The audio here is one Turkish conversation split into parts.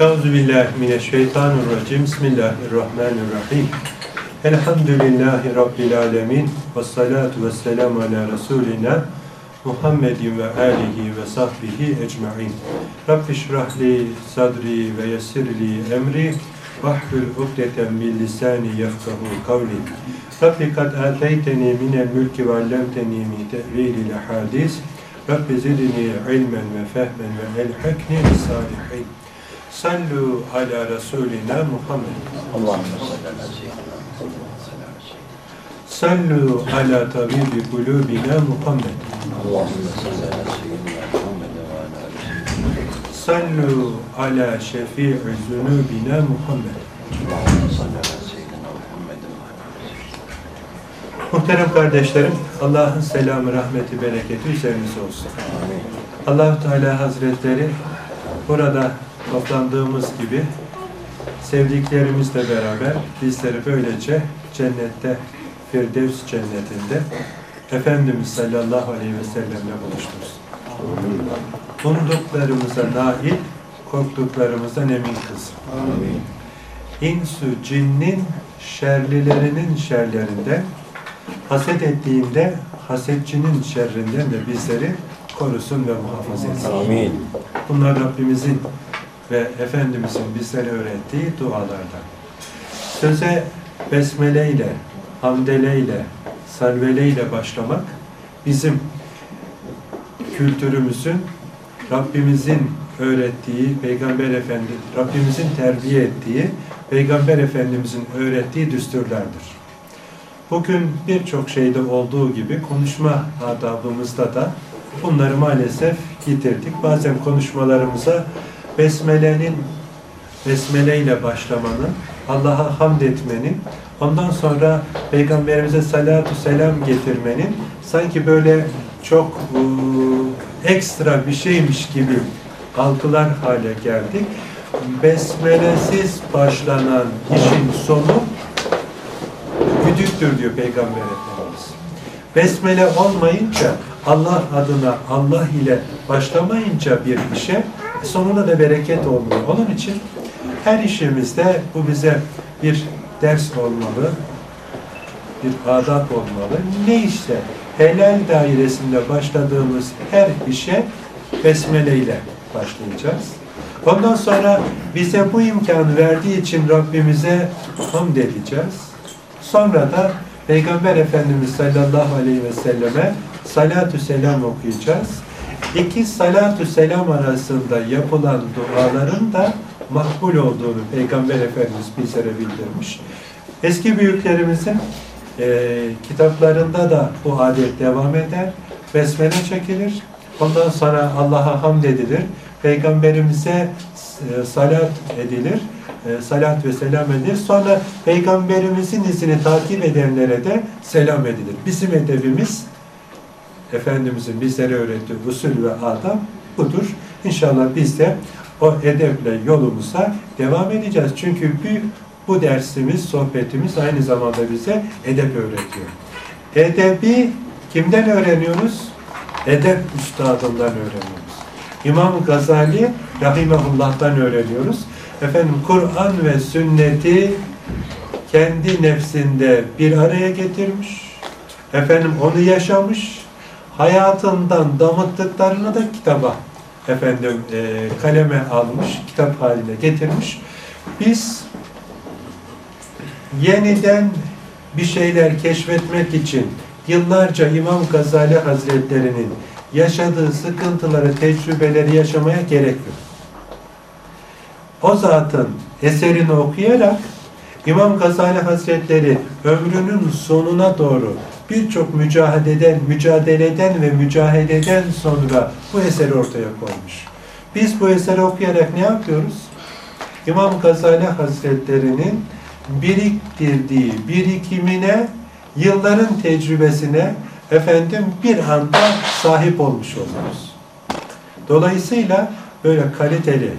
Euzu billahi mineşşeytanirracim. Bismillahirrahmanirrahim. Elhamdülillahi rabbil alamin. Ves salatu vesselam ala resulina Muhammedin ve alihi ve sahbihi ecmaîn. Rabbi şrah li sadri ve yessir li emri vahlul ukdeten min lisani yefkahu kavli. Rabbi kad ateyteni minel mülki ve allemteni min tevilil hadis. Rabbi zidni ilmen ve fehmen ve elhekni salihin. Sallu ala Resulina Muhammed. Allahümme Sallu ala tabibi kulubina Muhammed. Allahümme salli ala seyyidina Muhammed ve ala ali seyyidina Sallu ala şefii zunubina Muhammed. Allahümme salli ala seyyidina Muhammed ve ala ali seyyidina Muhterem kardeşlerim, Allah'ın selamı, rahmeti, bereketi üzerinize olsun. Amin. allah Teala Hazretleri burada toplandığımız gibi sevdiklerimizle beraber bizleri böylece cennette, Firdevs cennetinde Efendimiz sallallahu aleyhi ve sellemle buluştursun. Umduklarımıza nail, korktuklarımızdan emin kılsın. Amin. İnsu cinnin şerlilerinin şerlerinden, haset ettiğinde hasetçinin şerrinden de bizleri korusun ve muhafaza etsin. Amin. Bunlar Rabbimizin ve Efendimizin bizlere öğrettiği dualardan. Söze besmele ile, hamdele ile, salvele ile başlamak bizim kültürümüzün Rabbimizin öğrettiği, Peygamber Efendi, Rabbimizin terbiye ettiği, Peygamber Efendimizin öğrettiği düsturlardır. Bugün birçok şeyde olduğu gibi konuşma adabımızda da bunları maalesef getirdik. Bazen konuşmalarımıza Besmele'nin Besmele ile başlamanın, Allah'a hamd etmenin, ondan sonra Peygamberimize salatu selam getirmenin sanki böyle çok e, ekstra bir şeymiş gibi algılar hale geldik. Besmelesiz başlanan işin sonu güdüktür diyor Peygamber Efendimiz. Besmele olmayınca Allah adına Allah ile başlamayınca bir işe sonunda da bereket olmuyor. Onun için her işimizde bu bize bir ders olmalı, bir adab olmalı. Ne işte helal dairesinde başladığımız her işe besmele ile başlayacağız. Ondan sonra bize bu imkanı verdiği için Rabbimize hamd edeceğiz. Sonra da Peygamber Efendimiz sallallahu aleyhi ve selleme salatü selam okuyacağız. İki salatü selam arasında yapılan duaların da makbul olduğunu Peygamber Efendimiz bizlere bildirmiş. Eski büyüklerimizin e, kitaplarında da bu adet devam eder. Besmele çekilir. Ondan sonra Allah'a hamd edilir. Peygamberimize e, salat edilir. E, salat ve selam edilir. Sonra Peygamberimizin izini takip edenlere de selam edilir. Bizim edebimiz Efendimizin bizlere öğrettiği usul ve adab budur. İnşallah biz de o edeple yolumuza devam edeceğiz. Çünkü bu, bu dersimiz, sohbetimiz aynı zamanda bize edep öğretiyor. Edebi kimden öğreniyoruz? Edep üstadından öğreniyoruz. İmam Gazali Rahimehullah'tan öğreniyoruz. Efendim Kur'an ve sünneti kendi nefsinde bir araya getirmiş. Efendim onu yaşamış. Hayatından damıttıklarını da kitaba efendim e, kaleme almış, kitap haline getirmiş. Biz yeniden bir şeyler keşfetmek için yıllarca İmam Gazali Hazretleri'nin yaşadığı sıkıntıları, tecrübeleri yaşamaya gerek yok. O zatın eserini okuyarak İmam Gazali Hazretleri ömrünün sonuna doğru birçok mücadeleden, mücadeleden ve mücadeleden sonra bu eseri ortaya koymuş. Biz bu eseri okuyarak ne yapıyoruz? İmam Gazali Hazretleri'nin biriktirdiği birikimine, yılların tecrübesine efendim bir anda sahip olmuş oluyoruz. Dolayısıyla böyle kaliteli,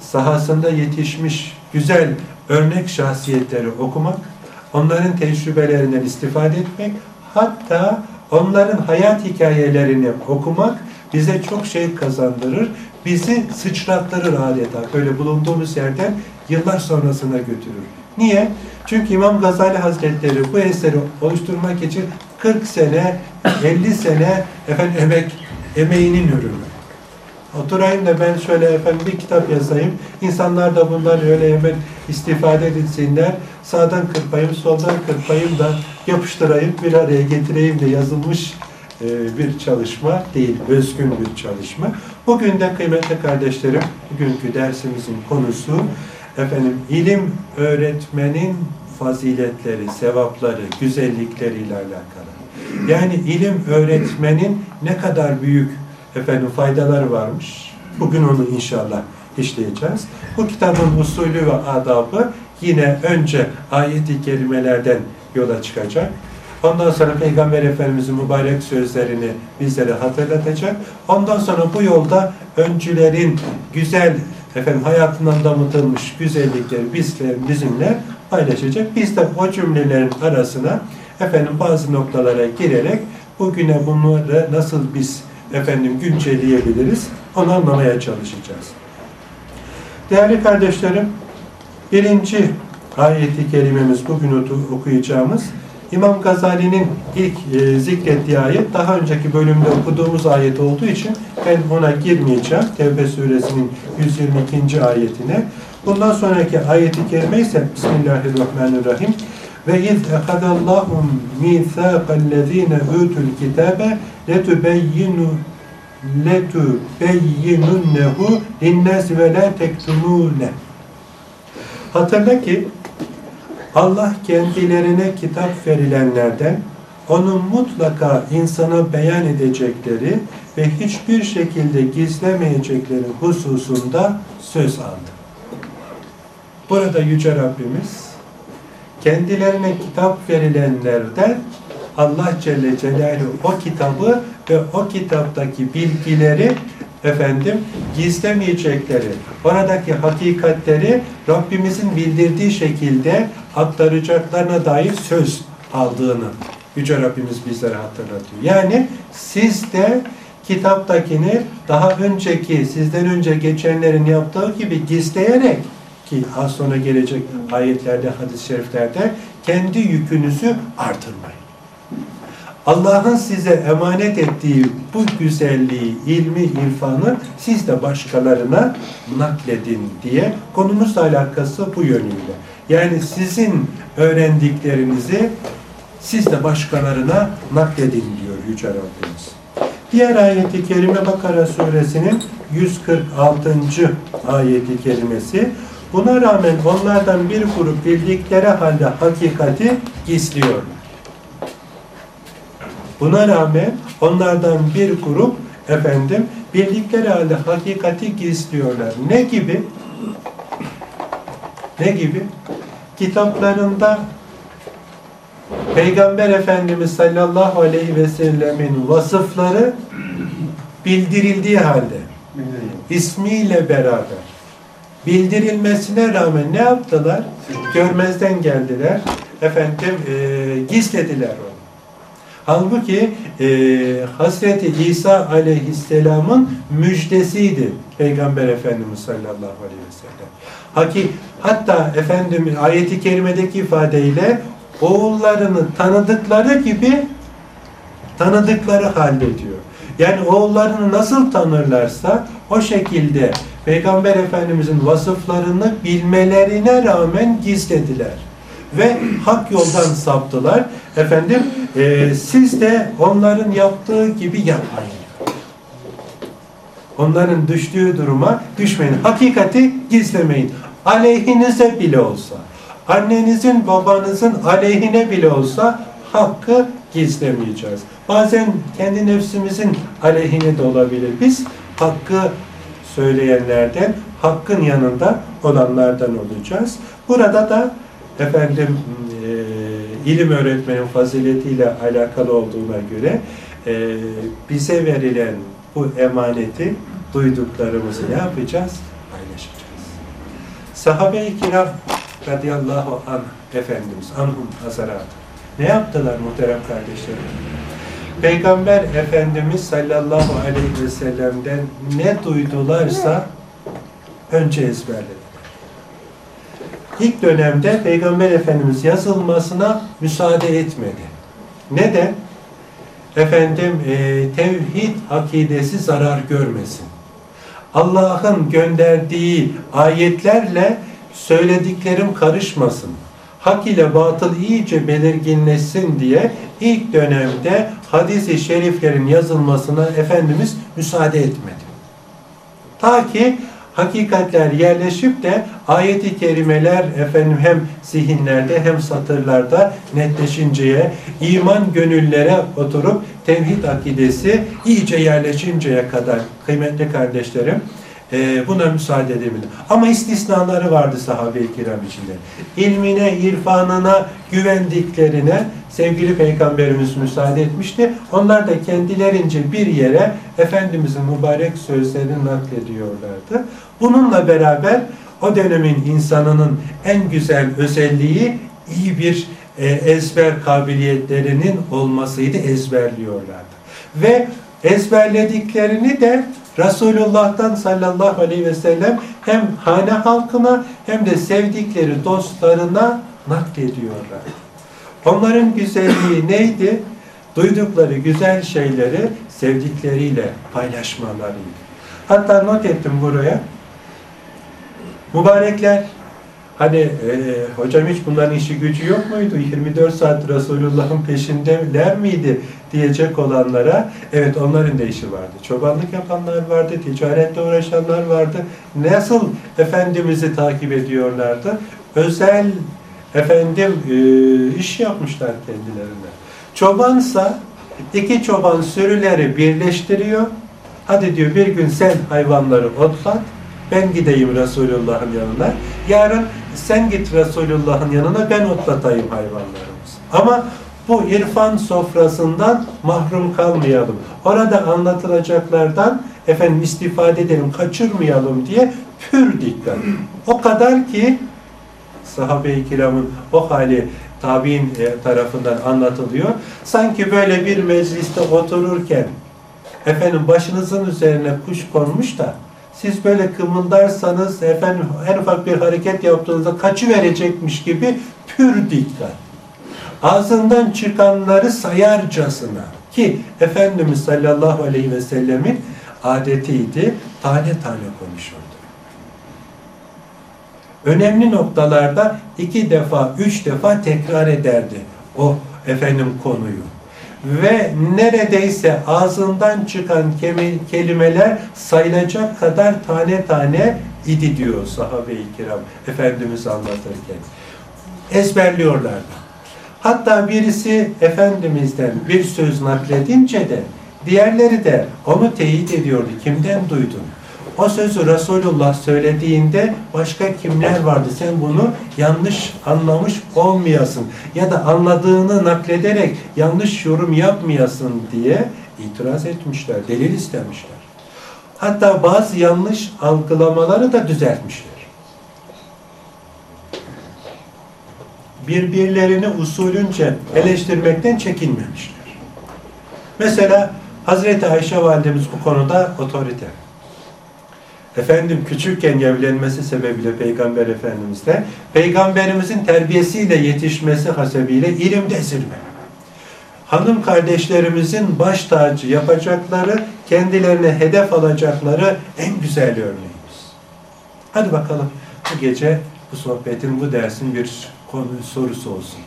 sahasında yetişmiş güzel örnek şahsiyetleri okumak, onların tecrübelerinden istifade etmek, hatta onların hayat hikayelerini okumak bize çok şey kazandırır, bizi sıçrattırır adeta. Böyle bulunduğumuz yerden yıllar sonrasına götürür. Niye? Çünkü İmam Gazali Hazretleri bu eseri oluşturmak için 40 sene, 50 sene efendim emek, emeğinin ürünü. Oturayım da ben şöyle efendim bir kitap yazayım. İnsanlar da bundan öyle hemen istifade edilsinler. Sağdan kırpayım, soldan kırpayım da yapıştırayım, bir araya getireyim de yazılmış e, bir çalışma değil, özgün bir çalışma. Bugün de kıymetli kardeşlerim, bugünkü dersimizin konusu efendim ilim öğretmenin faziletleri, sevapları, güzellikleriyle alakalı. Yani ilim öğretmenin ne kadar büyük efendim faydaları varmış. Bugün onu inşallah işleyeceğiz. Bu kitabın usulü ve adabı yine önce ayet-i kerimelerden yola çıkacak. Ondan sonra Peygamber Efendimiz'in mübarek sözlerini bizlere hatırlatacak. Ondan sonra bu yolda öncülerin güzel efendim hayatından damıtılmış güzellikleri bizle, bizimle paylaşacak. Biz de o cümlelerin arasına efendim bazı noktalara girerek bugüne bunları nasıl biz efendim güncelleyebiliriz onu anlamaya çalışacağız. Değerli kardeşlerim, birinci ayeti kerimemiz bugün okuyacağımız İmam Gazali'nin ilk e, zikrettiği ayet daha önceki bölümde okuduğumuz ayet olduğu için ben ona girmeyeceğim. Tevbe suresinin 122. ayetine. Bundan sonraki ayeti kerime ise Bismillahirrahmanirrahim. Ve iz ekadallahum mithaqallezine utul kitabe letubeyyinu letubeyyinunnehu linnâsi ve la tektumûne. Hatırla ki Allah kendilerine kitap verilenlerden onun mutlaka insana beyan edecekleri ve hiçbir şekilde gizlemeyecekleri hususunda söz aldı. Burada Yüce Rabbimiz kendilerine kitap verilenlerden Allah Celle Celaluhu o kitabı ve o kitaptaki bilgileri efendim gizlemeyecekleri, oradaki hakikatleri Rabbimizin bildirdiği şekilde aktaracaklarına dair söz aldığını Yüce Rabbimiz bizlere hatırlatıyor. Yani siz de kitaptakini daha önceki, sizden önce geçenlerin yaptığı gibi gizleyerek ki az sonra gelecek ayetlerde, hadis-i şeriflerde kendi yükünüzü artırmayın. Allah'ın size emanet ettiği bu güzelliği, ilmi, irfanı siz de başkalarına nakledin diye konumuzla alakası bu yönüyle. Yani sizin öğrendiklerinizi siz de başkalarına nakledin diyor Yüce Rabbimiz. Diğer ayeti kerime Bakara suresinin 146. ayeti kerimesi. Buna rağmen onlardan bir grup bildikleri halde hakikati gizliyorlar. Buna rağmen onlardan bir grup efendim bildikleri halde hakikati gizliyorlar. Ne gibi? Ne gibi? Kitaplarında Peygamber Efendimiz sallallahu aleyhi ve sellemin vasıfları bildirildiği halde ismiyle beraber bildirilmesine rağmen ne yaptılar? Görmezden geldiler. Efendim e, gizlediler onu. Halbuki e, Hazreti İsa aleyhisselamın müjdesiydi Peygamber Efendimiz sallallahu aleyhi ve sellem. Haki, hatta Efendimiz ayeti kerimedeki ifadeyle oğullarını tanıdıkları gibi tanıdıkları halde diyor. Yani oğullarını nasıl tanırlarsa o şekilde Peygamber Efendimizin vasıflarını bilmelerine rağmen gizlediler. Ve hak yoldan saptılar. Efendim e, siz de onların yaptığı gibi yapmayın. Onların düştüğü duruma düşmeyin. Hakikati gizlemeyin. Aleyhinize bile olsa, annenizin babanızın aleyhine bile olsa hakkı gizlemeyeceğiz. Bazen kendi nefsimizin aleyhine de olabilir. Biz hakkı söyleyenlerden, hakkın yanında olanlardan olacağız. Burada da efendim ilim öğretmenin faziletiyle alakalı olduğuna göre e, bize verilen bu emaneti duyduklarımızı ne yapacağız? Paylaşacağız. Sahabe-i kiram radıyallahu anh Efendimiz, anhum hazarat. Ne yaptılar muhterem kardeşlerim? Peygamber Efendimiz sallallahu aleyhi ve sellem'den ne duydularsa önce ezberlediler. İlk dönemde Peygamber Efendimiz yazılmasına müsaade etmedi. Neden? Efendim e, tevhid akidesi zarar görmesin. Allah'ın gönderdiği ayetlerle söylediklerim karışmasın. Hak ile batıl iyice belirginleşsin diye ilk dönemde hadis-i şeriflerin yazılmasına Efendimiz müsaade etmedi. Ta ki hakikatler yerleşip de ayeti kerimeler efendim hem zihinlerde hem satırlarda netleşinceye, iman gönüllere oturup tevhid akidesi iyice yerleşinceye kadar kıymetli kardeşlerim e, buna müsaade edebilir. Ama istisnaları vardı sahabe-i kiram içinde. İlmine, irfanına güvendiklerine sevgili peygamberimiz müsaade etmişti. Onlar da kendilerince bir yere Efendimizin mübarek sözlerini naklediyorlardı. Bununla beraber o dönemin insanının en güzel özelliği iyi bir e, ezber kabiliyetlerinin olmasıydı, ezberliyorlardı. Ve ezberlediklerini de Resulullah'tan sallallahu aleyhi ve sellem hem hane halkına hem de sevdikleri dostlarına naklediyorlar. Onların güzelliği neydi? Duydukları güzel şeyleri sevdikleriyle paylaşmalarıydı. Hatta not ettim buraya. Mübarekler Hani e, hocam hiç bunların işi gücü yok muydu? 24 saat Resulullah'ın peşindeler miydi diyecek olanlara evet onların da işi vardı. Çobanlık yapanlar vardı, ticaretle uğraşanlar vardı. Nasıl Efendimiz'i takip ediyorlardı? Özel efendim e, iş yapmışlar kendilerine. Çobansa iki çoban sürüleri birleştiriyor. Hadi diyor bir gün sen hayvanları otlat, ben gideyim Resulullah'ın yanına. Yarın sen git Resulullah'ın yanına ben otlatayım hayvanlarımızı. Ama bu irfan sofrasından mahrum kalmayalım. Orada anlatılacaklardan efendim istifade edelim, kaçırmayalım diye pür dikkat. O kadar ki sahabe-i kiramın o hali tabi'in e, tarafından anlatılıyor. Sanki böyle bir mecliste otururken efendim başınızın üzerine kuş konmuş da siz böyle kımıldarsanız efendim en ufak bir hareket yaptığınızda kaçı verecekmiş gibi pür dikkat. Ağzından çıkanları sayarcasına ki Efendimiz sallallahu aleyhi ve sellemin adetiydi tane tane konuşurdu. Önemli noktalarda iki defa, üç defa tekrar ederdi o efendim konuyu ve neredeyse ağzından çıkan kelimeler sayılacak kadar tane tane idi diyor sahabe-i kiram Efendimiz anlatırken. Ezberliyorlardı. Hatta birisi Efendimiz'den bir söz nakledince de diğerleri de onu teyit ediyordu. Kimden duydun? O sözü Resulullah söylediğinde başka kimler vardı? Sen bunu yanlış anlamış olmayasın ya da anladığını naklederek yanlış yorum yapmayasın diye itiraz etmişler, delil istemişler. Hatta bazı yanlış algılamaları da düzeltmişler. Birbirlerini usulünce eleştirmekten çekinmemişler. Mesela Hazreti Ayşe validemiz bu konuda otorite. Efendim küçükken evlenmesi sebebiyle Peygamber Efendimiz'le Peygamberimizin terbiyesiyle yetişmesi hasebiyle ilimde zirve. Hanım kardeşlerimizin baş tacı yapacakları, kendilerine hedef alacakları en güzel örneğimiz. Hadi bakalım bu gece bu sohbetin, bu dersin bir konu sorusu olsun.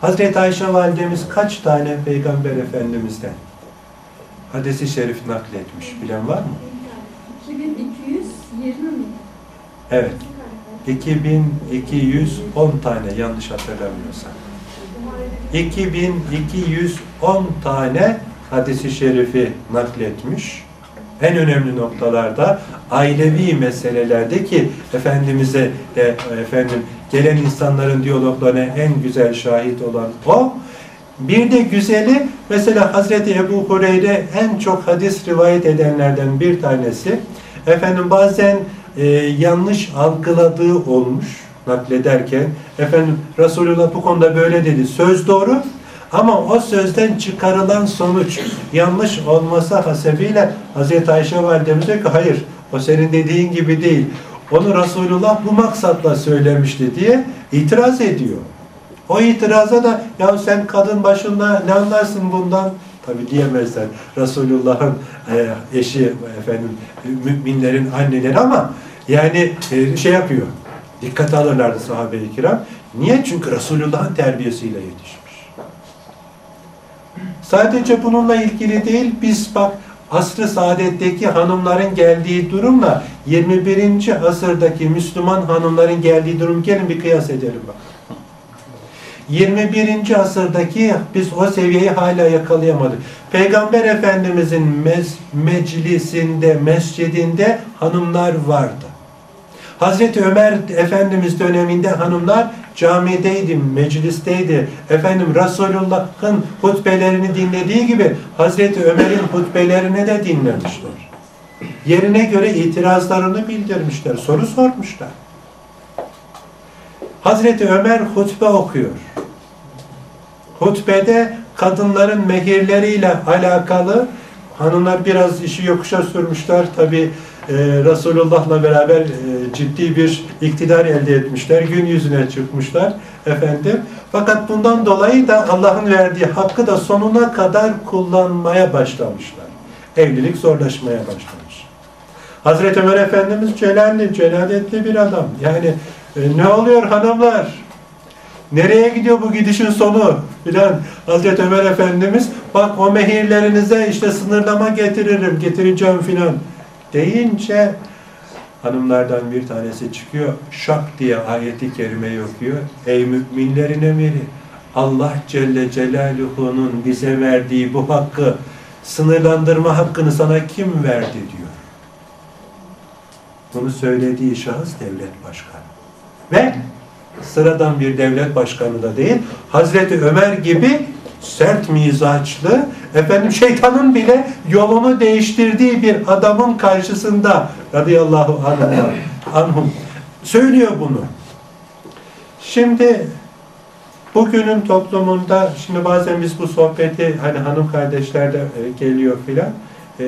Hazreti Ayşe validemiz kaç tane Peygamber Efendimiz'den hadisi şerif nakletmiş bilen var mı? 2220 mi? Evet. 2210 tane yanlış hatırlamıyorsam. 2210 tane hadisi şerifi nakletmiş. En önemli noktalarda ailevi meselelerde ki Efendimiz'e de efendim gelen insanların diyaloglarına en güzel şahit olan o. Bir de güzeli mesela Hazreti Ebu Hureyre en çok hadis rivayet edenlerden bir tanesi. Efendim bazen e, yanlış algıladığı olmuş naklederken. Efendim Resulullah bu konuda böyle dedi. Söz doğru Ama o sözden çıkarılan sonuç yanlış olması hasebiyle Hazreti Ayşe validemiz diyor ki hayır o senin dediğin gibi değil. Onu Resulullah bu maksatla söylemişti diye itiraz ediyor. O itiraza da ya sen kadın başında ne anlarsın bundan? Tabi diyemezler. Resulullah'ın e, eşi efendim müminlerin anneleri ama yani e, şey yapıyor. Dikkate alırlardı sahabe-i kiram. Niye? Çünkü Resulullah'ın terbiyesiyle yetişmiş. Sadece bununla ilgili değil, biz bak asr-ı saadetteki hanımların geldiği durumla 21. asırdaki Müslüman hanımların geldiği durum gelin bir kıyas edelim bak. 21. asırdaki biz o seviyeyi hala yakalayamadık. Peygamber Efendimizin mez, meclisinde, mescidinde hanımlar vardı. Hazreti Ömer Efendimiz döneminde hanımlar camideydi, meclisteydi. Efendim Resulullah'ın hutbelerini dinlediği gibi Hazreti Ömer'in hutbelerini de dinlemişler. Yerine göre itirazlarını bildirmişler, soru sormuşlar. Hazreti Ömer hutbe okuyor. Hutbede kadınların mehirleriyle alakalı hanımlar biraz işi yokuşa sürmüşler. Tabi e, Resulullah'la beraber e, ciddi bir iktidar elde etmişler. Gün yüzüne çıkmışlar efendim. Fakat bundan dolayı da Allah'ın verdiği hakkı da sonuna kadar kullanmaya başlamışlar. Evlilik zorlaşmaya başlamış. Hazreti Ömer Efendimiz celalli, celaletli bir adam. Yani e, ne oluyor hanımlar? Nereye gidiyor bu gidişin sonu? Filan Hazreti Ömer Efendimiz bak o mehirlerinize işte sınırlama getiririm, getireceğim filan deyince hanımlardan bir tanesi çıkıyor. Şak diye ayeti kerimeyi okuyor. Ey müminlerin emiri Allah Celle Celaluhu'nun bize verdiği bu hakkı sınırlandırma hakkını sana kim verdi diyor. Bunu söylediği şahıs devlet başkanı. Ve sıradan bir devlet başkanı da değil, Hazreti Ömer gibi sert mizaçlı, efendim şeytanın bile yolunu değiştirdiği bir adamın karşısında radıyallahu anhum, anhum söylüyor bunu. Şimdi bugünün toplumunda, şimdi bazen biz bu sohbeti hani hanım kardeşler de e, geliyor filan, e,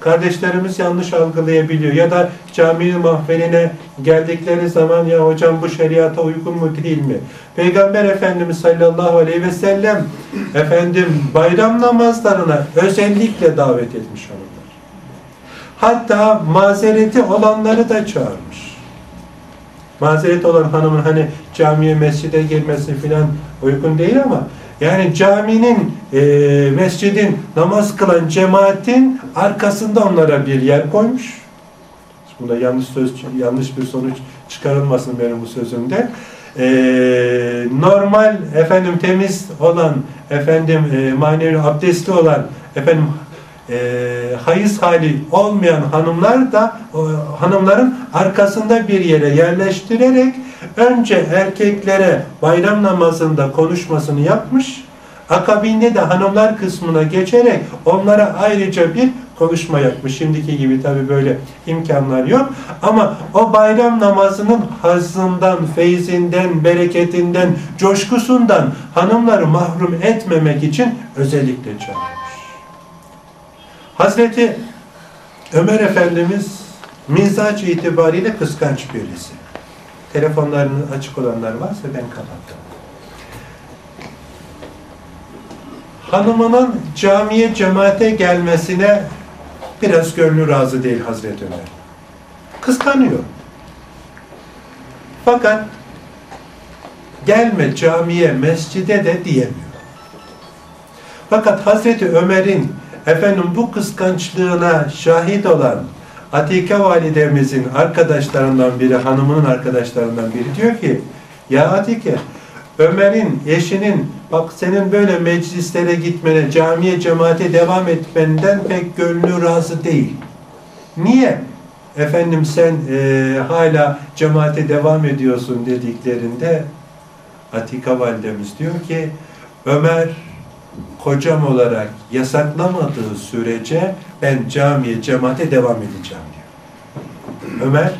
kardeşlerimiz yanlış algılayabiliyor ya da cami mahveline geldikleri zaman ya hocam bu şeriata uygun mu değil mi? Peygamber Efendimiz sallallahu aleyhi ve sellem efendim bayram namazlarına özellikle davet etmiş hanımlar. Hatta mazereti olanları da çağırmış. Mazereti olan hanımın hani camiye mescide girmesi filan uygun değil ama yani caminin, e, mescidin namaz kılan cemaatin arkasında onlara bir yer koymuş. Bunda yanlış söz, yanlış bir sonuç çıkarılmasın benim bu sözümde. E, normal efendim temiz olan, efendim e, manevi abdestli olan, efendim e, hayız hali olmayan hanımlar da o, hanımların arkasında bir yere yerleştirerek önce erkeklere bayram namazında konuşmasını yapmış, akabinde de hanımlar kısmına geçerek onlara ayrıca bir konuşma yapmış. Şimdiki gibi tabi böyle imkanlar yok. Ama o bayram namazının hazzından, feyzinden, bereketinden, coşkusundan hanımları mahrum etmemek için özellikle çağırmış. Hazreti Ömer Efendimiz mizaç itibariyle kıskanç birisi. Telefonlarını açık olanlar varsa ben kapattım. Hanımının camiye cemaate gelmesine biraz gönlü razı değil Hazreti Ömer. Kıskanıyor. Fakat gelme camiye, mescide de diyemiyor. Fakat Hazreti Ömer'in efendim bu kıskançlığına şahit olan Atike validemizin arkadaşlarından biri, hanımının arkadaşlarından biri diyor ki ya Atike Ömer'in, eşinin bak senin böyle meclislere gitmene, camiye, cemaate devam etmenden pek gönlü razı değil. Niye? Efendim sen e, hala cemaate devam ediyorsun dediklerinde Atika validemiz diyor ki Ömer kocam olarak yasaklamadığı sürece ben camiye, cemaate devam edeceğim diyor. Ömer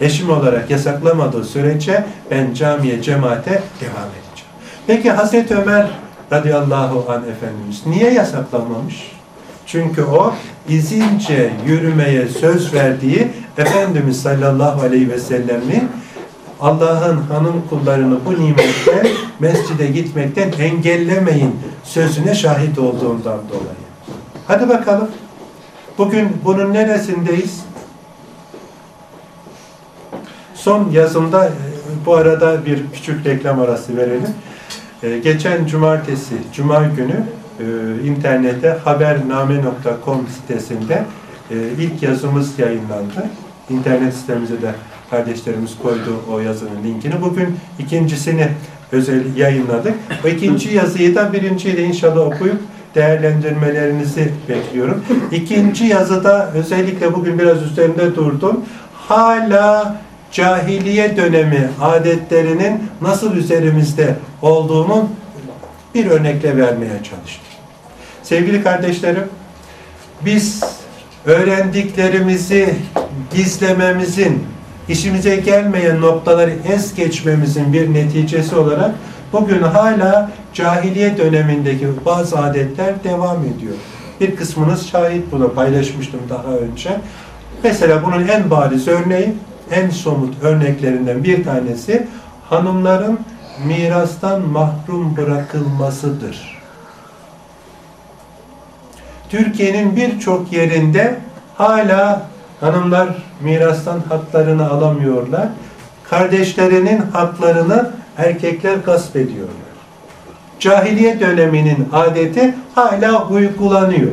eşim olarak yasaklamadığı sürece ben camiye, cemaate devam edeceğim. Peki Hazreti Ömer radıyallahu an Efendimiz niye yasaklamamış? Çünkü o izince yürümeye söz verdiği Efendimiz sallallahu aleyhi ve sellemin Allah'ın hanım kullarını bu nimette mescide gitmekten engellemeyin sözüne şahit olduğundan dolayı. Hadi bakalım. Bugün bunun neresindeyiz? Son yazımda e, bu arada bir küçük reklam arası verelim. E, Geçen cumartesi, cuma günü e, internette habername.com sitesinde ilk yazımız yayınlandı. İnternet sitemize de kardeşlerimiz koydu o yazının linkini. Bugün ikincisini özel yayınladık. O ikinci yazıyı da birinciyle inşallah okuyup değerlendirmelerinizi bekliyorum. İkinci yazıda özellikle bugün biraz üzerinde durdum. Hala cahiliye dönemi adetlerinin nasıl üzerimizde olduğunu bir örnekle vermeye çalıştım. Sevgili kardeşlerim, biz öğrendiklerimizi gizlememizin, işimize gelmeyen noktaları es geçmemizin bir neticesi olarak bugün hala cahiliye dönemindeki bazı adetler devam ediyor. Bir kısmınız şahit buna paylaşmıştım daha önce. Mesela bunun en bariz örneği, en somut örneklerinden bir tanesi hanımların mirastan mahrum bırakılmasıdır. Türkiye'nin birçok yerinde hala hanımlar mirastan haklarını alamıyorlar. Kardeşlerinin haklarını erkekler gasp ediyorlar. Cahiliye döneminin adeti hala uygulanıyor.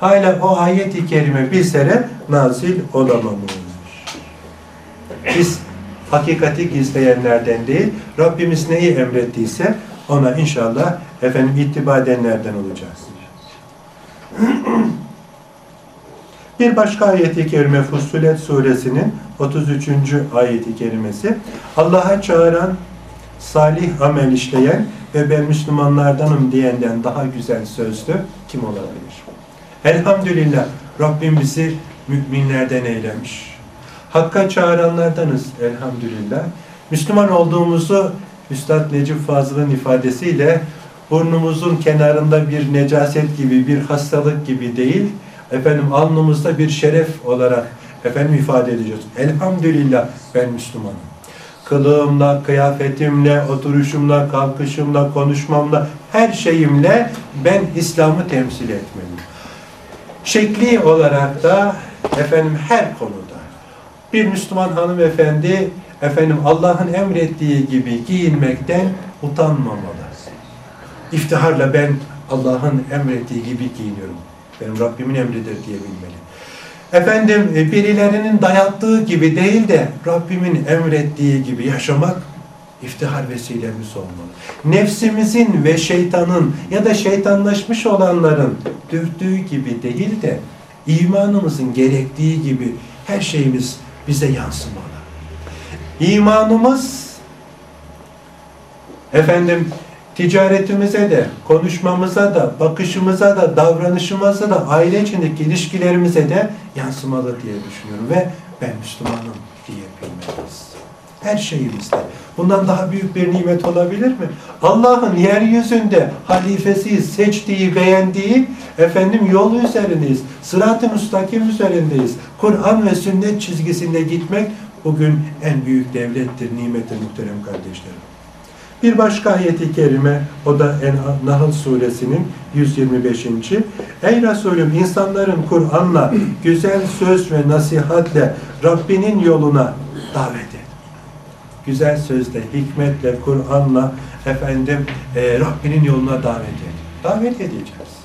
Hala o ayet-i kerime bizlere nazil olamamış. Biz hakikati gizleyenlerden değil, Rabbimiz neyi emrettiyse ona inşallah efendim ittiba edenlerden olacağız. Bir başka ayet-i kerime Fussilet suresinin 33. ayet-i kerimesi Allah'a çağıran, salih amel işleyen ve ben Müslümanlardanım diyenden daha güzel sözlü kim olabilir? Elhamdülillah Rabbim bizi müminlerden eylemiş. Hakka çağıranlardanız elhamdülillah. Müslüman olduğumuzu Üstad Necip Fazıl'ın ifadesiyle burnumuzun kenarında bir necaset gibi, bir hastalık gibi değil, efendim alnımızda bir şeref olarak efendim ifade edeceğiz. Elhamdülillah ben Müslümanım. Kılığımla, kıyafetimle, oturuşumla, kalkışımla, konuşmamla, her şeyimle ben İslam'ı temsil etmeliyim. Şekli olarak da efendim her konuda bir Müslüman hanımefendi efendim Allah'ın emrettiği gibi giyinmekten utanmamalı. İftiharla ben Allah'ın emrettiği gibi giyiniyorum. Benim Rabbimin emridir diyebilmeli. Efendim e, birilerinin dayattığı gibi değil de Rabbimin emrettiği gibi yaşamak iftihar vesilemiz olmalı. Nefsimizin ve şeytanın ya da şeytanlaşmış olanların dürttüğü gibi değil de imanımızın gerektiği gibi her şeyimiz bize yansımalı. İmanımız efendim ticaretimize de, konuşmamıza da, bakışımıza da, davranışımıza da, aile içindeki ilişkilerimize de yansımalı diye düşünüyorum ve ben Müslümanım diyebilmeliyiz. Her şeyimizde. Bundan daha büyük bir nimet olabilir mi? Allah'ın yeryüzünde halifesiyiz, seçtiği, beğendiği efendim yol üzerindeyiz. Sırat-ı müstakim üzerindeyiz. Kur'an ve sünnet çizgisinde gitmek bugün en büyük devlettir, nimettir muhterem kardeşlerim. Bir başka ayeti kerime, o da Nahl suresinin 125. Ey Resulüm insanların Kur'an'la, güzel söz ve nasihatle Rabbinin yoluna davet et. Güzel sözle, hikmetle, Kur'an'la efendim e, Rabbinin yoluna davet et. Davet edeceğiz.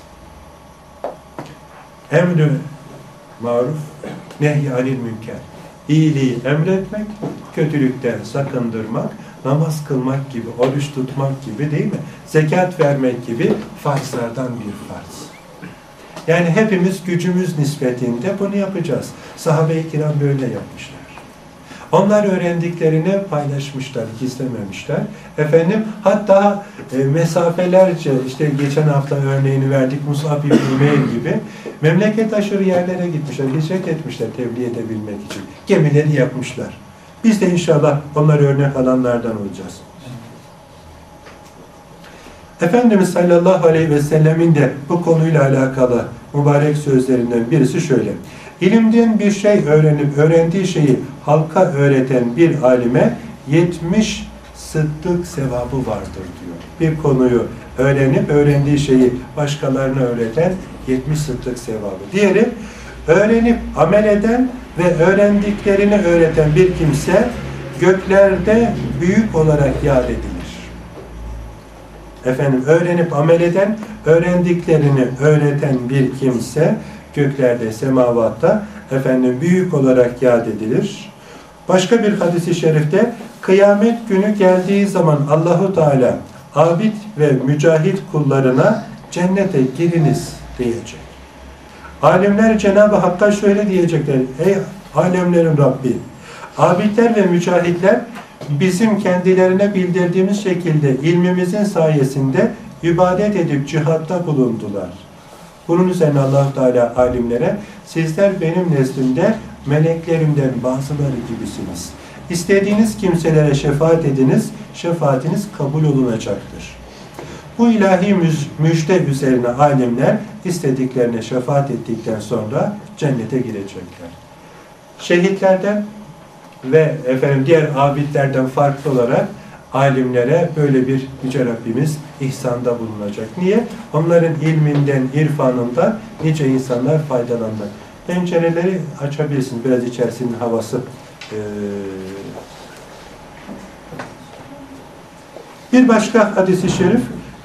Emrü maruf, nehy anil münker. İyiliği emretmek, kötülükten sakındırmak, namaz kılmak gibi, oruç tutmak gibi değil mi? Zekat vermek gibi farzlardan bir farz. Yani hepimiz gücümüz nispetinde bunu yapacağız. Sahabe-i kiram böyle yapmışlar. Onlar öğrendiklerini paylaşmışlar, gizlememişler. Efendim hatta e, mesafelerce işte geçen hafta örneğini verdik Musab İbn Ümeyr gibi memleket aşırı yerlere gitmişler, hicret etmişler tebliğ edebilmek için. Gemileri yapmışlar. Biz de inşallah onları örnek alanlardan olacağız. Efendimiz sallallahu aleyhi ve sellemin de bu konuyla alakalı mübarek sözlerinden birisi şöyle. İlimden bir şey öğrenip öğrendiği şeyi halka öğreten bir alime 70 sıddık sevabı vardır diyor. Bir konuyu öğrenip öğrendiği şeyi başkalarına öğreten 70 sıddık sevabı. Diğeri öğrenip amel eden ve öğrendiklerini öğreten bir kimse göklerde büyük olarak yad edilir. Efendim öğrenip amel eden, öğrendiklerini öğreten bir kimse göklerde, semavatta efendim büyük olarak yad edilir. Başka bir hadisi şerifte kıyamet günü geldiği zaman Allahu Teala abid ve mücahit kullarına cennete giriniz diyecek. Alimler Cenab-ı Hakk'a şöyle diyecekler. Ey alemlerin Rabbi! Abidler ve mücahitler bizim kendilerine bildirdiğimiz şekilde ilmimizin sayesinde ibadet edip cihatta bulundular. Bunun üzerine allah Teala alimlere sizler benim nezdimde meleklerimden bazıları gibisiniz. İstediğiniz kimselere şefaat ediniz, şefaatiniz kabul olunacaktır. Bu ilahi müj- müjde üzerine alimler istediklerine şefaat ettikten sonra cennete girecekler. Şehitlerden ve efendim diğer abidlerden farklı olarak alimlere böyle bir Yüce Rabbimiz ihsanda bulunacak. Niye? Onların ilminden, irfanından nice insanlar faydalandı. Pencereleri açabilirsiniz. Biraz içerisinin havası eee, Bir başka hadisi şerif,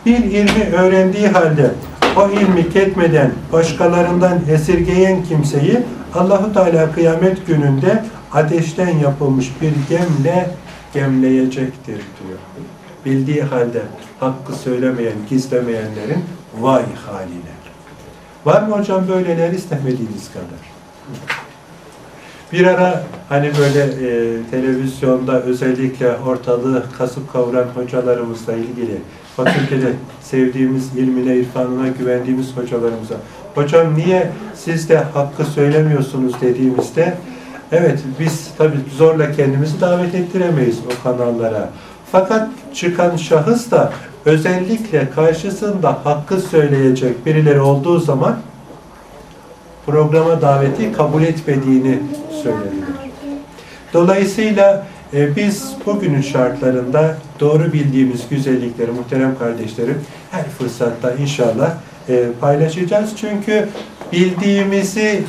bir ilmi öğrendiği halde o ilmi ketmeden başkalarından esirgeyen kimseyi Allahu Teala kıyamet gününde ateşten yapılmış bir gemle gemleyecektir diyor. Bildiği halde hakkı söylemeyen, gizlemeyenlerin vay haline. Var mı hocam böyleler istemediğiniz kadar? Bir ara hani böyle e, televizyonda özellikle ortalığı kasıp kavuran hocalarımızla ilgili fakültede sevdiğimiz ilmine, irfanına güvendiğimiz hocalarımıza hocam niye siz de hakkı söylemiyorsunuz dediğimizde evet biz tabii zorla kendimizi davet ettiremeyiz o kanallara. Fakat çıkan şahıs da özellikle karşısında hakkı söyleyecek birileri olduğu zaman programa daveti kabul etmediğini söylediler. Dolayısıyla e, biz bugünün şartlarında doğru bildiğimiz güzellikleri muhterem kardeşlerim her fırsatta inşallah e, paylaşacağız. Çünkü bildiğimizi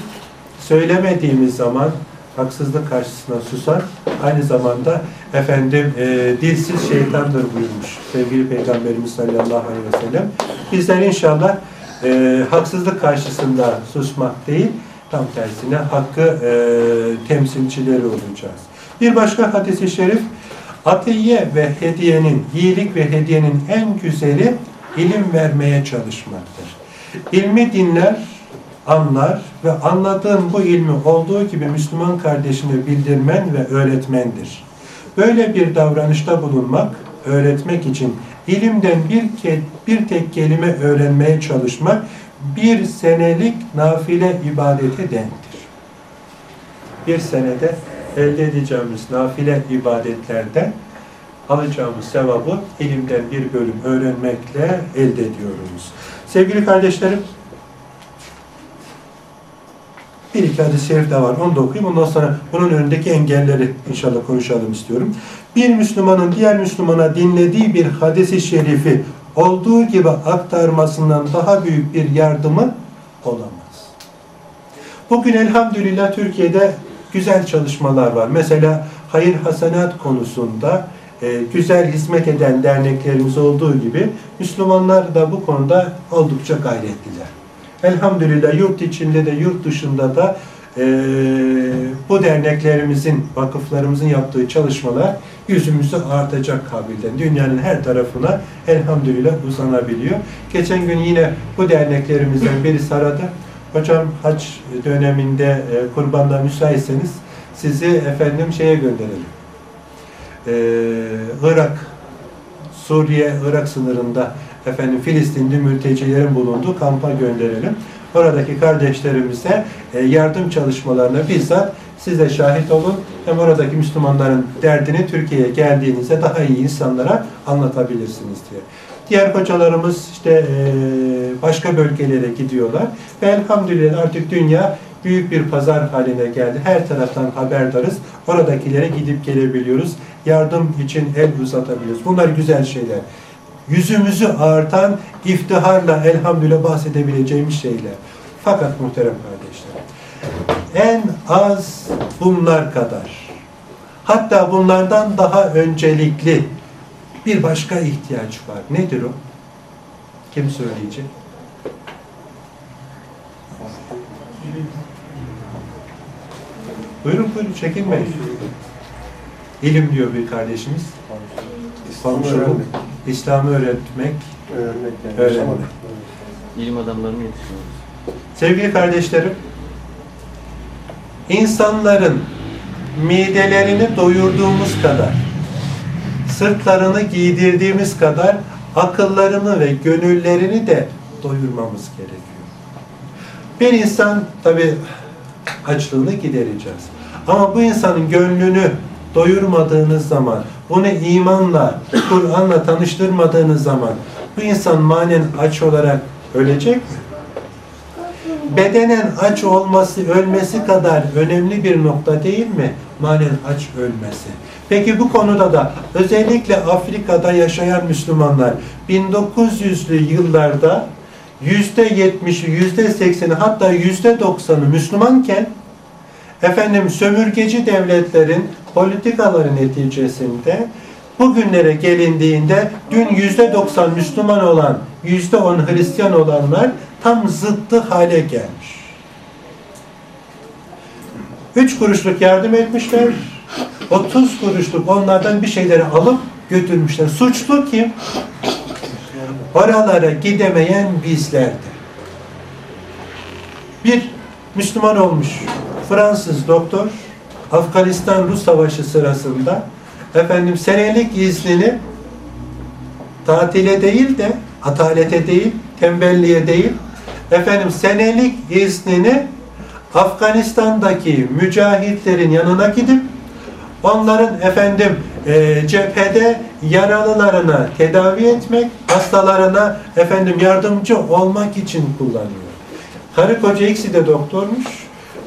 söylemediğimiz zaman haksızlık karşısına susan aynı zamanda efendim e, dilsiz şeytandır buyurmuş sevgili Peygamberimiz sallallahu aleyhi ve sellem. Bizler inşallah e, haksızlık karşısında susmak değil, tam tersine hakkı e, temsilcileri olacağız. Bir başka hadisi şerif, atiye ve hediyenin, iyilik ve hediyenin en güzeli ilim vermeye çalışmaktır. İlmi dinler, anlar ve anladığın bu ilmi olduğu gibi Müslüman kardeşine bildirmen ve öğretmendir. Böyle bir davranışta bulunmak, öğretmek için ilimden bir, ke bir tek kelime öğrenmeye çalışmak bir senelik nafile ibadete denktir. Bir senede elde edeceğimiz nafile ibadetlerden alacağımız sevabı ilimden bir bölüm öğrenmekle elde ediyoruz. Sevgili kardeşlerim, bir iki hadis-i şerif de var. Onu da okuyayım. Ondan sonra bunun önündeki engelleri inşallah konuşalım istiyorum. Bir Müslümanın diğer Müslümana dinlediği bir hadisi şerifi olduğu gibi aktarmasından daha büyük bir yardımı olamaz. Bugün elhamdülillah Türkiye'de güzel çalışmalar var. Mesela hayır hasenat konusunda e, güzel hizmet eden derneklerimiz olduğu gibi Müslümanlar da bu konuda oldukça gayretliler. Elhamdülillah yurt içinde de yurt dışında da e, bu derneklerimizin, vakıflarımızın yaptığı çalışmalar yüzümüzü artacak kabilden. Dünyanın her tarafına elhamdülillah uzanabiliyor. Geçen gün yine bu derneklerimizden birisi aradı. Hocam hac döneminde e, kurbanda müsaitseniz sizi efendim şeye gönderelim. E, Irak, Suriye, Irak sınırında efendim Filistinli mültecilerin bulunduğu kampa gönderelim. Oradaki kardeşlerimize e, yardım çalışmalarına bizzat siz de şahit olun. Hem oradaki Müslümanların derdini Türkiye'ye geldiğinizde daha iyi insanlara anlatabilirsiniz diye. Diğer hocalarımız işte eee, başka bölgelere gidiyorlar. Ve elhamdülillah artık dünya büyük bir pazar haline geldi. Her taraftan haberdarız. Oradakilere gidip gelebiliyoruz. Yardım için el uzatabiliyoruz. Bunlar güzel şeyler. Yüzümüzü ağırtan iftiharla elhamdülillah bahsedebileceğimiz şeyler. Fakat muhterem kardeşlerim, en az bunlar kadar, hatta bunlardan daha öncelikli bir başka ihtiyaç var. Nedir o? Kim söyleyecek? Buyurun buyurun çekinmeyin. İlim diyor bir kardeşimiz. Komşuluk, İslam'ı öğretmek. Öğrenmek yani. Öğrenmek. İlim adamlarını yetiştiriyoruz. Sevgili kardeşlerim, insanların midelerini doyurduğumuz kadar, sırtlarını giydirdiğimiz kadar akıllarını ve gönüllerini de doyurmamız gerekiyor. Bir insan tabi açlığını gidereceğiz. Ama bu insanın gönlünü doyurmadığınız zaman, bunu imanla, Kur'an'la tanıştırmadığınız zaman bu insan manen aç olarak ölecek mi? bedenen aç olması, ölmesi kadar önemli bir nokta değil mi? Manen aç ölmesi. Peki bu konuda da özellikle Afrika'da yaşayan Müslümanlar 1900'lü yıllarda yüzde yetmişi, yüzde sekseni hatta yüzde doksanı Müslümanken efendim sömürgeci devletlerin politikaları neticesinde bugünlere gelindiğinde dün yüzde doksan Müslüman olan, yüzde on Hristiyan olanlar tam zıttı hale gelmiş. Üç kuruşluk yardım etmişler, 30 kuruşluk onlardan bir şeyleri alıp götürmüşler. Suçlu kim? Oralara gidemeyen bizlerdi. Bir Müslüman olmuş Fransız doktor Afganistan-Rus savaşı sırasında efendim senelik iznini tatile değil de atalete değil, tembelliğe değil efendim senelik iznini Afganistan'daki mücahitlerin yanına gidip onların efendim e, cephede yaralılarına tedavi etmek, hastalarına efendim yardımcı olmak için kullanıyor. Karı koca ikisi de doktormuş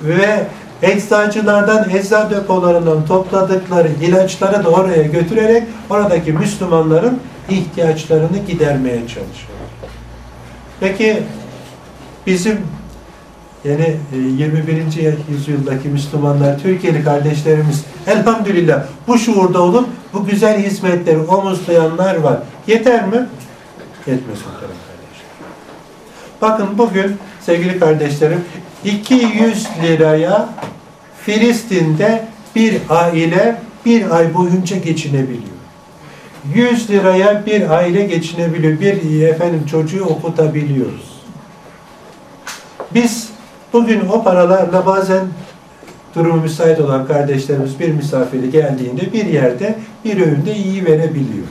ve eczacılardan, ecza depolarından topladıkları ilaçları da oraya götürerek oradaki Müslümanların ihtiyaçlarını gidermeye çalışıyor. Peki bizim yani e, 21. yüzyıldaki Müslümanlar, Türkiye'li kardeşlerimiz elhamdülillah bu şuurda olup bu güzel hizmetleri omuzlayanlar var. Yeter mi? Yetmez muhterem kardeşler. Bakın bugün sevgili kardeşlerim 200 liraya Filistin'de bir aile bir ay boyunca geçinebiliyor. 100 liraya bir aile geçinebiliyor. Bir efendim çocuğu okutabiliyoruz. Biz bugün o paralarla bazen durumu müsait olan kardeşlerimiz bir misafiri geldiğinde bir yerde bir öğünde iyi verebiliyor.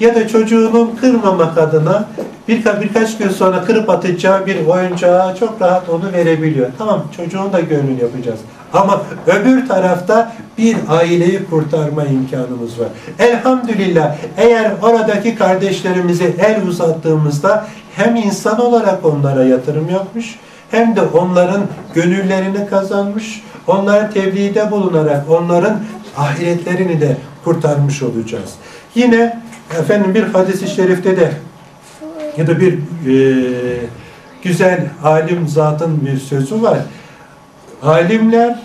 Ya da çocuğunun kırmamak adına bir, birkaç gün sonra kırıp atacağı bir oyuncağı çok rahat onu verebiliyor. Tamam çocuğun da gönlünü yapacağız. Ama öbür tarafta bir aileyi kurtarma imkanımız var. Elhamdülillah eğer oradaki kardeşlerimize el uzattığımızda hem insan olarak onlara yatırım yapmış hem de onların gönüllerini kazanmış, onlara tebliğde bulunarak onların ahiretlerini de kurtarmış olacağız. Yine efendim bir hadis-i şerifte de ya da bir e, güzel alim zatın bir sözü var. Alimler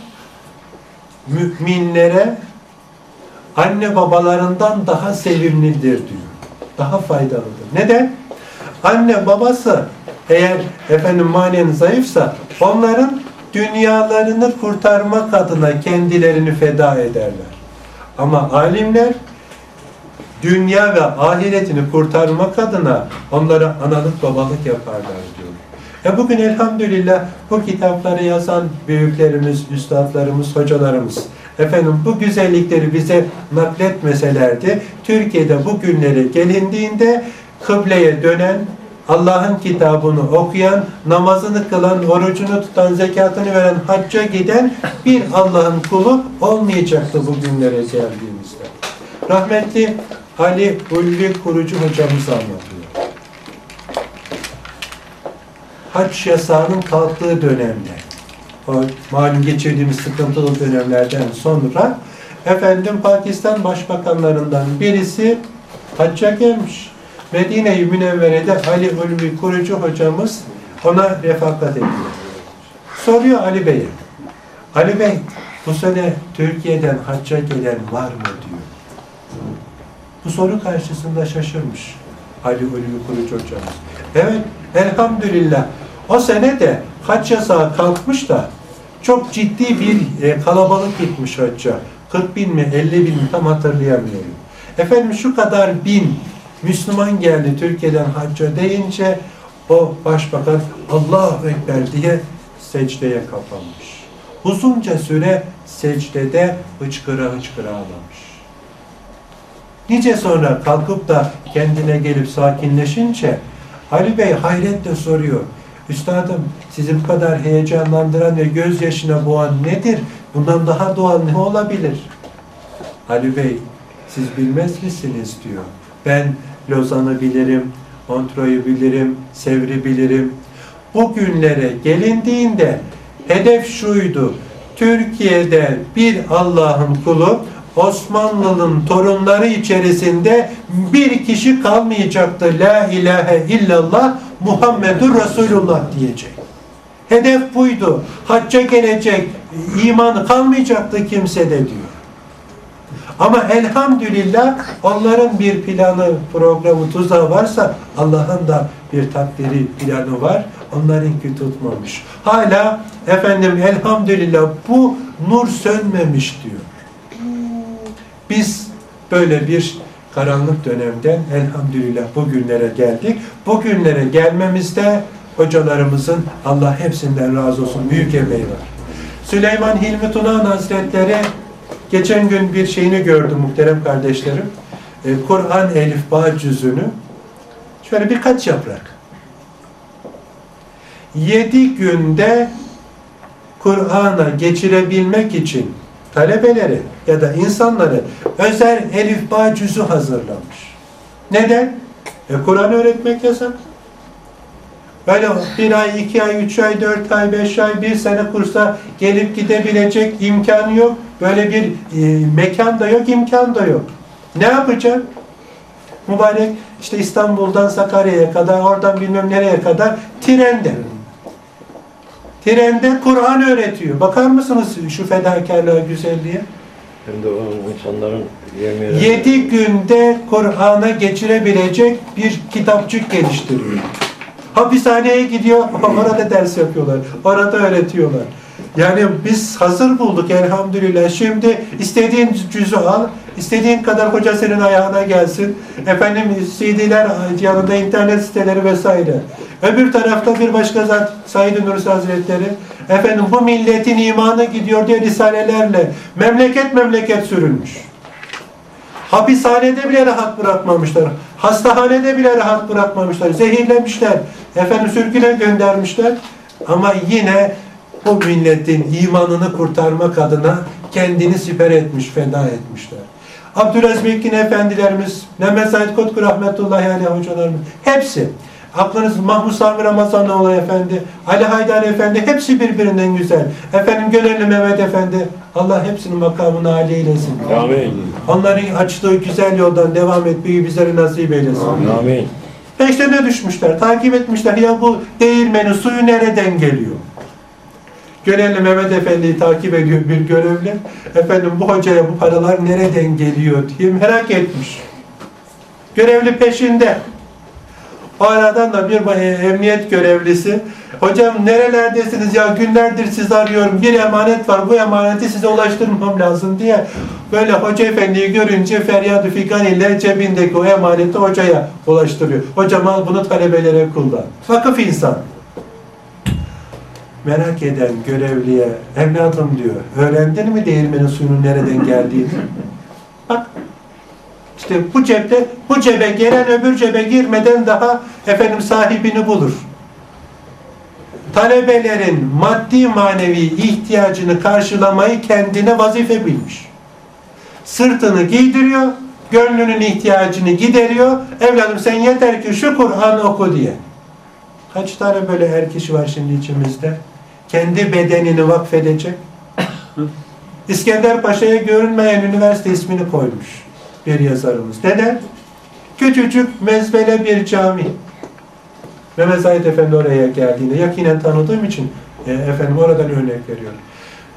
müminlere anne babalarından daha sevimlidir diyor. Daha faydalıdır. Neden? Anne babası eğer efendim manen zayıfsa onların dünyalarını kurtarmak adına kendilerini feda ederler. Ama alimler dünya ve ahiretini kurtarmak adına onlara analık babalık yaparlar diyor. E bugün elhamdülillah bu kitapları yazan büyüklerimiz, üstadlarımız, hocalarımız efendim bu güzellikleri bize nakletmeselerdi Türkiye'de bu günlere gelindiğinde kıbleye dönen Allah'ın kitabını okuyan, namazını kılan, orucunu tutan, zekatını veren, hacca giden bir Allah'ın kulu olmayacaktı bugünlere geldiğimizde. Rahmetli Ali Ulvi Kurucu hocamız anlatıyor. Haç yasağının kalktığı dönemde, o malum geçirdiğimiz sıkıntılı dönemlerden sonra, efendim Pakistan başbakanlarından birisi hacca gelmiş. Medine-i Münevvere'de Ali Ulvi kurucu hocamız ona refakat ediyor. Soruyor Ali Bey'e. Ali Bey bu sene Türkiye'den hacca gelen var mı diyor. Bu soru karşısında şaşırmış Ali Ulvi kurucu hocamız. Evet elhamdülillah o sene de hac yasağı kalkmış da çok ciddi bir e, kalabalık gitmiş hacca. 40 bin mi 50 bin mi tam hatırlayamıyorum. Efendim şu kadar bin Müslüman geldi Türkiye'den hacca deyince o başbakan Allahu Ekber diye secdeye kapanmış. Uzunca süre secdede hıçkıra hıçkıra ağlamış. Nice sonra kalkıp da kendine gelip sakinleşince Ali Bey hayretle soruyor. Üstadım sizi bu kadar heyecanlandıran ve gözyaşına boğan nedir? Bundan daha doğal ne olabilir? Ali Bey siz bilmez misiniz diyor. Ben Lozan'ı bilirim, Montreux'u bilirim, Sevr'i bilirim. Bu günlere gelindiğinde hedef şuydu. Türkiye'de bir Allah'ın kulu Osmanlı'nın torunları içerisinde bir kişi kalmayacaktı. La ilahe illallah Muhammedur Resulullah diyecek. Hedef buydu. Hacca gelecek, imanı kalmayacaktı kimsede diyor. Ama elhamdülillah onların bir planı, programı, tuzağı varsa Allah'ın da bir takdiri planı var. Onlarınki tutmamış. Hala efendim elhamdülillah bu nur sönmemiş diyor. Biz böyle bir karanlık dönemden elhamdülillah bugünlere geldik. Bugünlere gelmemizde hocalarımızın Allah hepsinden razı olsun büyük emeği var. Süleyman Hilmi Tunan Hazretleri geçen gün bir şeyini gördüm muhterem kardeşlerim. Ee, Kur'an Elif Bağ cüzünü şöyle birkaç yaprak. Yedi günde Kur'an'a geçirebilmek için talebeleri ya da insanları özel Elif Bağ cüzü hazırlamış. Neden? E, Kur'an öğretmek yasak. Böyle bir ay, iki ay, üç ay, dört ay, beş ay, bir sene kursa gelip gidebilecek imkanı yok. Böyle bir e, mekan da yok, imkan da yok. Ne yapacak? Mübarek işte İstanbul'dan Sakarya'ya kadar, oradan bilmem nereye kadar trende. Trende Kur'an öğretiyor. Bakar mısınız şu fedakarlığa, güzelliğe? Hem de o insanların yemeği... Yedi günde Kur'an'a geçirebilecek bir kitapçık geliştiriyor. Hapishaneye gidiyor, orada ders yapıyorlar, orada öğretiyorlar. Yani biz hazır bulduk elhamdülillah. Şimdi istediğin cüzü al, istediğin kadar hoca senin ayağına gelsin. Efendim CD'ler yanında internet siteleri vesaire. Öbür tarafta bir başka zat Said Nursi Hazretleri efendim bu milletin imanı gidiyor diye risalelerle memleket memleket sürülmüş. Hapishanede bile rahat bırakmamışlar. Hastahanede bile rahat bırakmamışlar. Zehirlemişler. Efendim sürgüne göndermişler. Ama yine bu milletin imanını kurtarmak adına kendini siper etmiş, feda etmişler. Abdülaziz Mekkin efendilerimiz, Mehmet Said Kotku rahmetullahi aleyh hocalarımız, hepsi. Aklınız Mahmud Sami Ramazanoğlu Efendi, Ali Haydar Efendi, hepsi birbirinden güzel. Efendim Gönüllü Mehmet Efendi, Allah hepsinin makamını âli eylesin. Amin. Onların açtığı güzel yoldan devam etmeyi bizlere nasip eylesin. Amin. Peşlerine düşmüşler, takip etmişler. Ya bu değirmenin suyu nereden geliyor? Gönelli Mehmet Efendi'yi takip ediyor bir görevli. Efendim bu hocaya bu paralar nereden geliyor diye merak etmiş. Görevli peşinde. O aradan da bir emniyet görevlisi hocam nerelerdesiniz ya günlerdir sizi arıyorum bir emanet var bu emaneti size ulaştırmam lazım diye böyle hoca efendiyi görünce feryadı figan ile cebindeki o emaneti hocaya ulaştırıyor. Hocam al bunu talebelere kullan. Vakıf insan merak eden görevliye evladım diyor öğrendin mi değirmenin suyunun nereden geldiğini? Bak işte bu cepte bu cebe gelen öbür cebe girmeden daha efendim sahibini bulur. Talebelerin maddi manevi ihtiyacını karşılamayı kendine vazife bilmiş. Sırtını giydiriyor, gönlünün ihtiyacını gideriyor. Evladım sen yeter ki şu Kur'an oku diye. Kaç tane böyle er kişi var şimdi içimizde? Kendi bedenini vakfedecek. İskender Paşa'ya görünmeyen üniversite ismini koymuş bir yazarımız. Neden? Küçücük mezbele bir cami. Mehmet Said Efendi oraya geldiğinde yakinen tanıdığım için e, efendim oradan örnek veriyorum.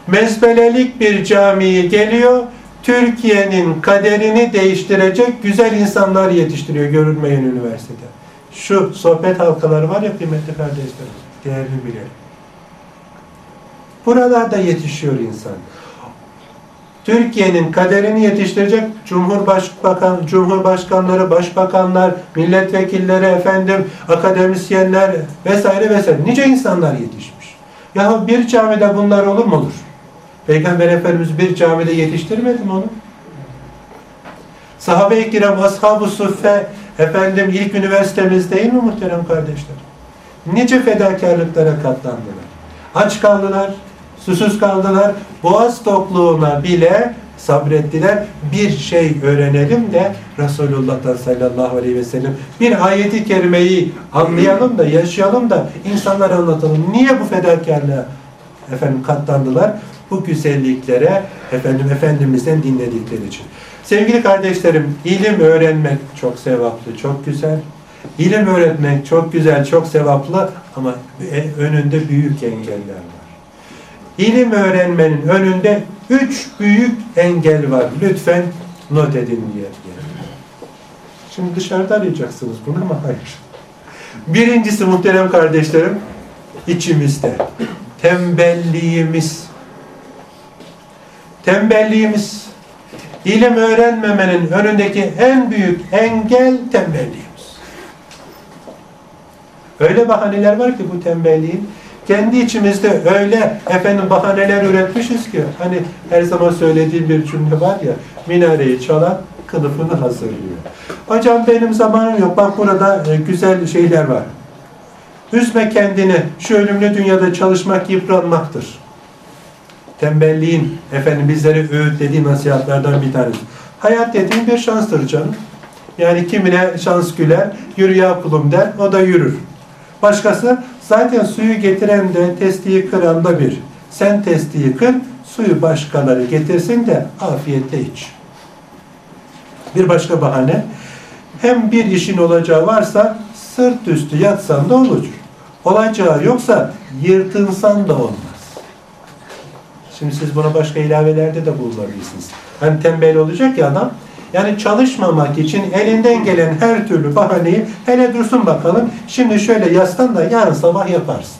Mezbelelik bir camiyi geliyor, Türkiye'nin kaderini değiştirecek güzel insanlar yetiştiriyor görünmeyen üniversitede. Şu sohbet halkaları var ya kıymetli kardeşlerim, değerli bilelim. Buralarda yetişiyor insan. Türkiye'nin kaderini yetiştirecek Cumhurbaşkan, Cumhurbaşkanları, başbakanlar, milletvekilleri, efendim, akademisyenler vesaire vesaire. Nice insanlar yetişmiş. Ya bir camide bunlar olur mu olur? Peygamber Efendimiz bir camide yetiştirmedi mi onu? Sahabe-i kiram, ashab-ı suffe, efendim ilk üniversitemiz değil mi muhterem kardeşler? Nice fedakarlıklara katlandılar. Aç kaldılar, susuz kaldılar. Boğaz tokluğuna bile sabrettiler. Bir şey öğrenelim de Resulullah'tan sallallahu aleyhi ve sellem bir ayeti kerimeyi anlayalım da yaşayalım da insanlara anlatalım. Niye bu fedakarlığa efendim katlandılar? Bu güzelliklere efendim Efendimiz'den dinledikleri için. Sevgili kardeşlerim, ilim öğrenmek çok sevaplı, çok güzel. İlim öğretmek çok güzel, çok sevaplı ama e, önünde büyük engeller var. İlim öğrenmenin önünde üç büyük engel var. Lütfen not edin diye. Şimdi dışarıda arayacaksınız bunu ama hayır. Birincisi muhterem kardeşlerim, içimizde. Tembelliğimiz. Tembelliğimiz. İlim öğrenmemenin önündeki en büyük engel tembelliğimiz. Öyle bahaneler var ki bu tembelliğin kendi içimizde öyle efendim bahaneler üretmişiz ki hani her zaman söylediğim bir cümle var ya minareyi çalan kılıfını hazırlıyor. Hocam benim zamanım yok. Bak burada e, güzel şeyler var. Üzme kendini. Şu ölümlü dünyada çalışmak yıpranmaktır. Tembelliğin efendim bizlere öğütlediği nasihatlerden bir tanesi. Hayat dediğin bir şanstır canım. Yani kimine şans güler, yürü ya kulum der, o da yürür. Başkası zaten suyu getiren de testiyi kıran da bir. Sen testiyi kır, suyu başkaları getirsin de afiyetle iç. Bir başka bahane, hem bir işin olacağı varsa sırt üstü yatsan da olur. Olacağı yoksa yırtınsan da olmaz. Şimdi siz buna başka ilavelerde de bulunabilirsiniz. Hani tembel olacak ya adam, yani çalışmamak için elinden gelen her türlü bahaneyi hele dursun bakalım. Şimdi şöyle yaslan da yarın sabah yaparsın.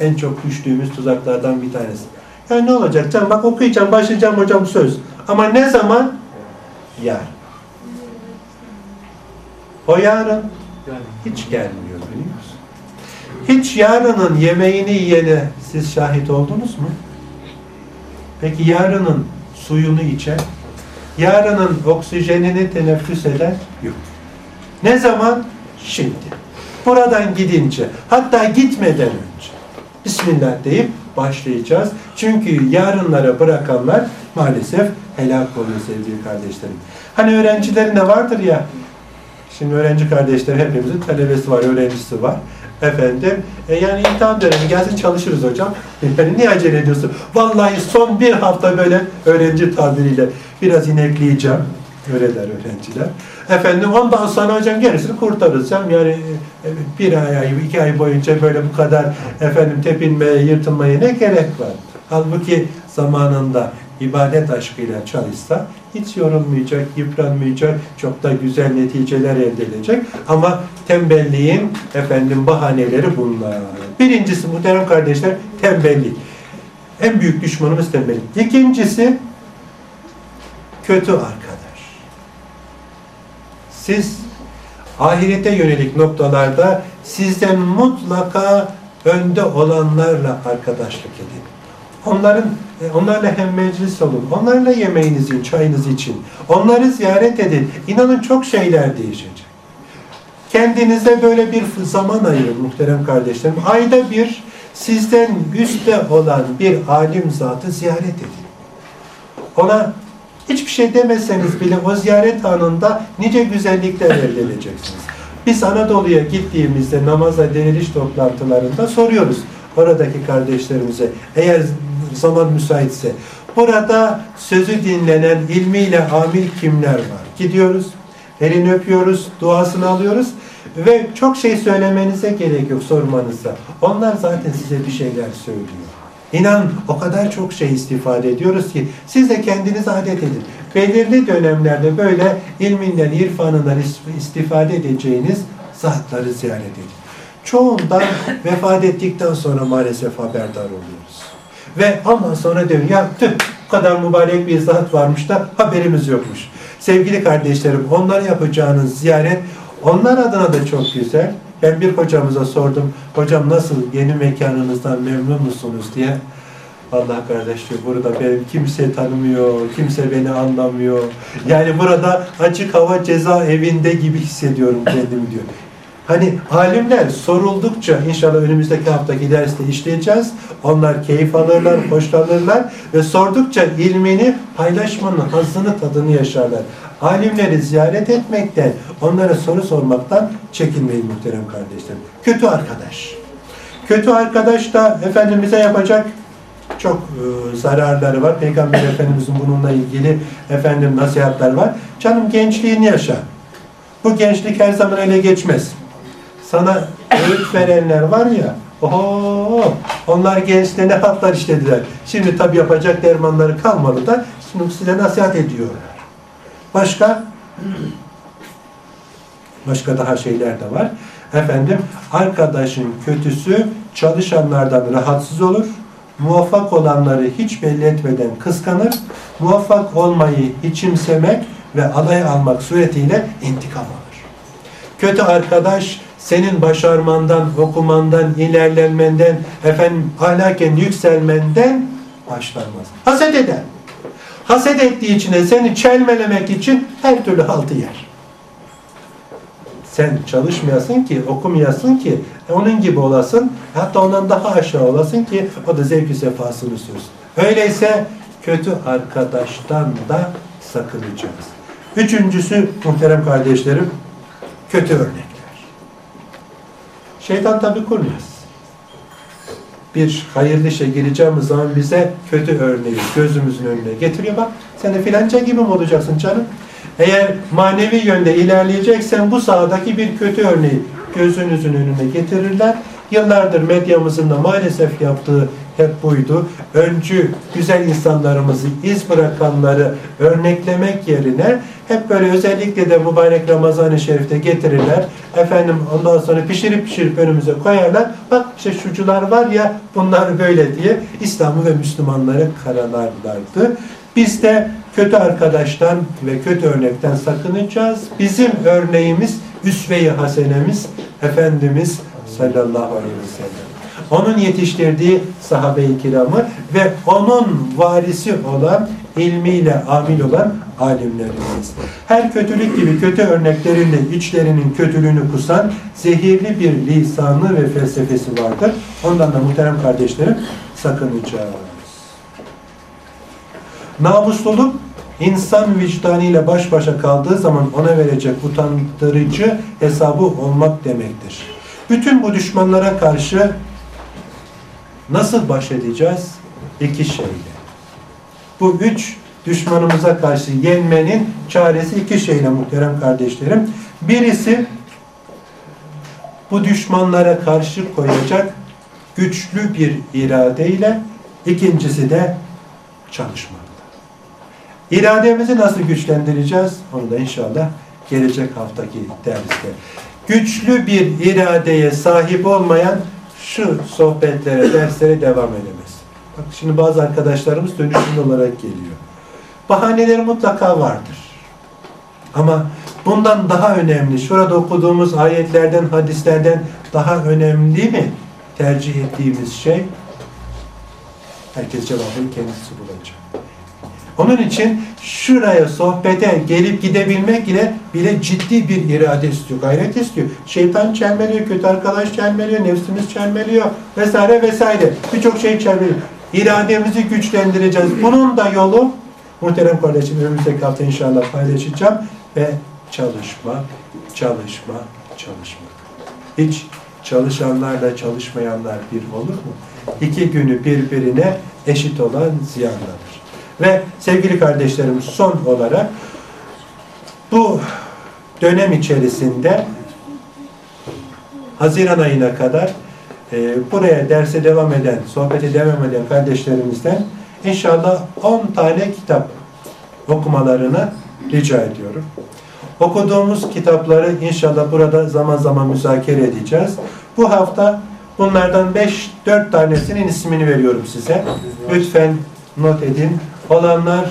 En çok düştüğümüz tuzaklardan bir tanesi. Ya ne olacak canım bak okuyacağım başlayacağım hocam söz. Ama ne zaman? Yarın. O yarın hiç gelmiyor biliyor musun? Hiç yarının yemeğini yiyene siz şahit oldunuz mu? Peki yarının suyunu içen, yarının oksijenini teneffüs eden yok. Ne zaman? Şimdi. Buradan gidince, hatta gitmeden önce. Bismillah deyip başlayacağız. Çünkü yarınlara bırakanlar maalesef helak oluyor sevgili kardeşlerim. Hani öğrencilerin de vardır ya, şimdi öğrenci kardeşler hepimizin talebesi var, öğrencisi var. Efendim, e yani imtihan dönemi gelsin çalışırız hocam. Yani niye acele ediyorsun? Vallahi son bir hafta böyle öğrenci tabiriyle biraz inekleyeceğim. Öyle der öğrenciler. Efendim ondan sonra hocam gerisini kurtarırız. Yani e, bir ay, iki ay boyunca böyle bu kadar efendim tepinmeye, yırtılmaya ne gerek var? Halbuki zamanında ibadet aşkıyla çalışsa hiç yorulmayacak, yıpranmayacak, çok da güzel neticeler elde edecek. Ama tembelliğin efendim bahaneleri bunlar. Birincisi muhterem kardeşler tembellik. En büyük düşmanımız tembellik. İkincisi kötü arkadaş. Siz ahirete yönelik noktalarda sizden mutlaka önde olanlarla arkadaşlık edin. Onların e, onlarla hem meclis olun. Onlarla yemeğinizi, çayınızı için. Onları ziyaret edin. İnanın çok şeyler değişecek. Kendinize böyle bir zaman ayırın muhterem kardeşlerim. Ayda bir sizden üstte olan bir alim zatı ziyaret edin. Ona hiçbir şey demeseniz bile o ziyaret anında nice güzellikler elde edeceksiniz. Biz Anadolu'ya gittiğimizde namaza deniliş toplantılarında soruyoruz oradaki kardeşlerimize eğer zaman müsaitse. Burada sözü dinlenen ilmiyle amil kimler var? Gidiyoruz, elini öpüyoruz, duasını alıyoruz ve çok şey söylemenize gerek yok sormanıza. Onlar zaten size bir şeyler söylüyor. İnan o kadar çok şey istifade ediyoruz ki siz de kendiniz adet edin. Belirli dönemlerde böyle ilminden, irfanından is- istifade edeceğiniz zatları ziyaret edin. Çoğundan vefat ettikten sonra maalesef haberdar oluyoruz. Ve ondan sonra diyorum ya tüh bu kadar mübarek bir zat varmış da haberimiz yokmuş. Sevgili kardeşlerim onlara yapacağınız ziyaret onlar adına da çok güzel. Ben bir hocamıza sordum. Hocam nasıl yeni mekanınızdan memnun musunuz diye. Allah kardeşler burada beni kimse tanımıyor, kimse beni anlamıyor. Yani burada açık hava cezaevinde gibi hissediyorum kendimi diyor. Hani alimler soruldukça inşallah önümüzdeki haftaki derste işleyeceğiz. Onlar keyif alırlar, hoşlanırlar ve sordukça ilmini paylaşmanın hazzını tadını yaşarlar. Alimleri ziyaret etmekten, onlara soru sormaktan çekinmeyin muhterem kardeşlerim. Kötü arkadaş. Kötü arkadaş da Efendimiz'e yapacak çok e, zararları var. Peygamber Efendimiz'in bununla ilgili efendim nasihatler var. Canım gençliğini yaşa. Bu gençlik her zaman ele geçmez. Sana öğüt verenler var ya, oho, onlar gençliğe ne hatlar işlediler. Şimdi tabi yapacak dermanları kalmadı da şimdi size nasihat ediyorlar. Başka? Başka daha şeyler de var. Efendim, arkadaşın kötüsü çalışanlardan rahatsız olur. Muvaffak olanları hiç belli etmeden kıskanır. Muvaffak olmayı içimsemek ve alay almak suretiyle intikam alır. Kötü arkadaş senin başarmandan, okumandan, ilerlenmenden, efendim ahlaken yükselmenden başlanmaz. Haset eder. Haset ettiği için de seni çelmelemek için her türlü haltı yer. Sen çalışmayasın ki, okumayasın ki, onun gibi olasın, hatta ondan daha aşağı olasın ki o da zevki sefasını sürsün. Öyleyse kötü arkadaştan da sakınacağız. Üçüncüsü muhterem kardeşlerim, kötü örnekler. Şeytan tabi kurmaz. Bir hayırlı işe gireceğimiz zaman bize kötü örneği gözümüzün önüne getiriyor. Bak sen de filanca gibi mi olacaksın canım? Eğer manevi yönde ilerleyeceksen bu sahadaki bir kötü örneği gözünüzün önüne getirirler. Yıllardır medyamızın da maalesef yaptığı hep buydu. Öncü güzel insanlarımızı, iz bırakanları örneklemek yerine hep böyle özellikle de mübarek Ramazan-ı Şerif'te getirirler. Efendim ondan sonra pişirip pişirip önümüze koyarlar. Bak işte şucular var ya bunlar böyle diye İslam'ı ve Müslümanları karalarlardı. Biz de kötü arkadaştan ve kötü örnekten sakınacağız. Bizim örneğimiz, üsve-i hasenemiz Efendimiz sallallahu aleyhi ve sellem. Onun yetiştirdiği sahabe-i kiramı ve onun varisi olan, ilmiyle amil olan alimlerimiz. Her kötülük gibi kötü örneklerinde içlerinin kötülüğünü kusan zehirli bir lisanı ve felsefesi vardır. Ondan da muhterem kardeşlerim sakınacağız. Namusluluk insan vicdanıyla baş başa kaldığı zaman ona verecek utandırıcı hesabı olmak demektir. Bütün bu düşmanlara karşı nasıl baş edeceğiz? İki şeyle. Bu üç düşmanımıza karşı yenmenin çaresi iki şeyle muhterem kardeşlerim. Birisi bu düşmanlara karşı koyacak güçlü bir iradeyle, ikincisi de çalışmakla. İrademizi nasıl güçlendireceğiz? Onu da inşallah gelecek haftaki derste. Güçlü bir iradeye sahip olmayan şu sohbetlere, derslere devam edemez. Bak şimdi bazı arkadaşlarımız dönüşümlü olarak geliyor. Bahaneleri mutlaka vardır. Ama bundan daha önemli, şurada okuduğumuz ayetlerden, hadislerden daha önemli mi tercih ettiğimiz şey? Herkes cevabını kendisi bulacak. Onun için şuraya sohbete gelip gidebilmek ile bile ciddi bir irade istiyor, gayret istiyor. Şeytan çelmeliyor, kötü arkadaş çelmeliyor, nefsimiz çelmeliyor vesaire vesaire. Birçok şey çelmeliyor. İrademizi güçlendireceğiz. Bunun da yolu muhterem kardeşim önümüzdeki hafta inşallah paylaşacağım ve çalışma, çalışma, çalışmak. Hiç çalışanlarla çalışmayanlar bir olur mu? İki günü birbirine eşit olan ziyandadır. Ve sevgili kardeşlerim son olarak bu dönem içerisinde Haziran ayına kadar e, buraya derse devam eden, sohbete devam eden kardeşlerimizden inşallah 10 tane kitap okumalarını rica ediyorum. Okuduğumuz kitapları inşallah burada zaman zaman müzakere edeceğiz. Bu hafta bunlardan 5-4 tanesinin ismini veriyorum size. Lütfen not edin. Olanlar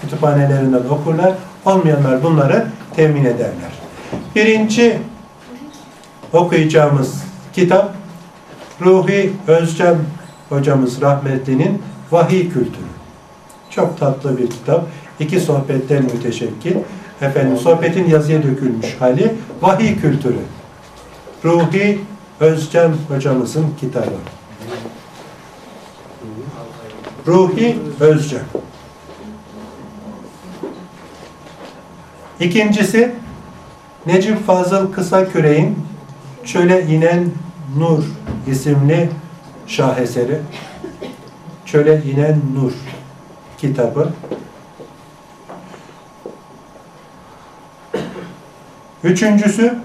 kütüphanelerinden okurlar. Olmayanlar bunları temin ederler. Birinci okuyacağımız kitap Ruhi Özcan hocamız rahmetlinin Vahiy Kültürü. Çok tatlı bir kitap. İki sohbetten müteşekkil. Efendim sohbetin yazıya dökülmüş hali Vahiy Kültürü. Ruhi Özcan hocamızın kitabı. Ruhi Özcan. İkincisi Necip Fazıl Kısaküre'in Çöle inen Nur isimli şaheseri. Çöle inen Nur kitabı. Üçüncüsü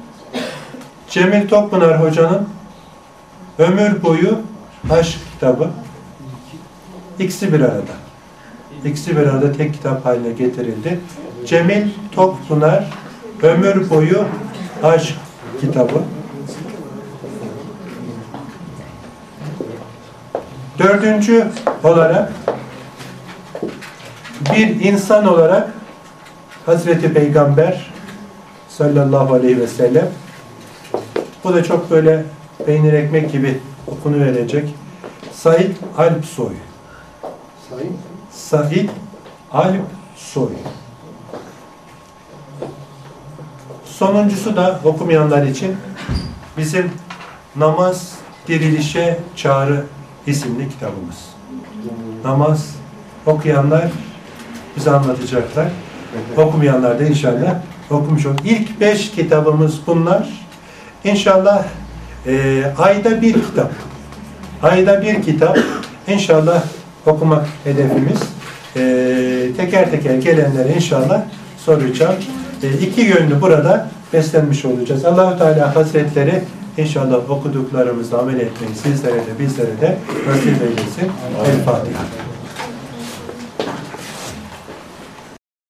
Cemil Tokpınar Hoca'nın Ömür Boyu Aşk kitabı. İkisi bir arada. İkisi bir arada tek kitap haline getirildi. Cemil Tokpınar Ömür Boyu Aşk kitabı. Dördüncü olarak bir insan olarak Hazreti Peygamber sallallahu aleyhi ve sellem bu da çok böyle peynir ekmek gibi okunu verecek. Said Alpsoy. Sayın Said Alpsoy. Sonuncusu da okumayanlar için bizim Namaz Dirilişe Çağrı isimli kitabımız. Namaz okuyanlar bize anlatacaklar. Okumayanlar da inşallah okumuş olur. İlk beş kitabımız bunlar. İnşallah e, ayda bir kitap. Ayda bir kitap. İnşallah okumak hedefimiz. E, teker teker gelenlere inşallah soracağım. İki yönlü burada beslenmiş olacağız. Allahu Teala Hazretleri inşallah okuduklarımızla amel etmeyi sizlere de bizlere de nasip eylesin. El Fatiha.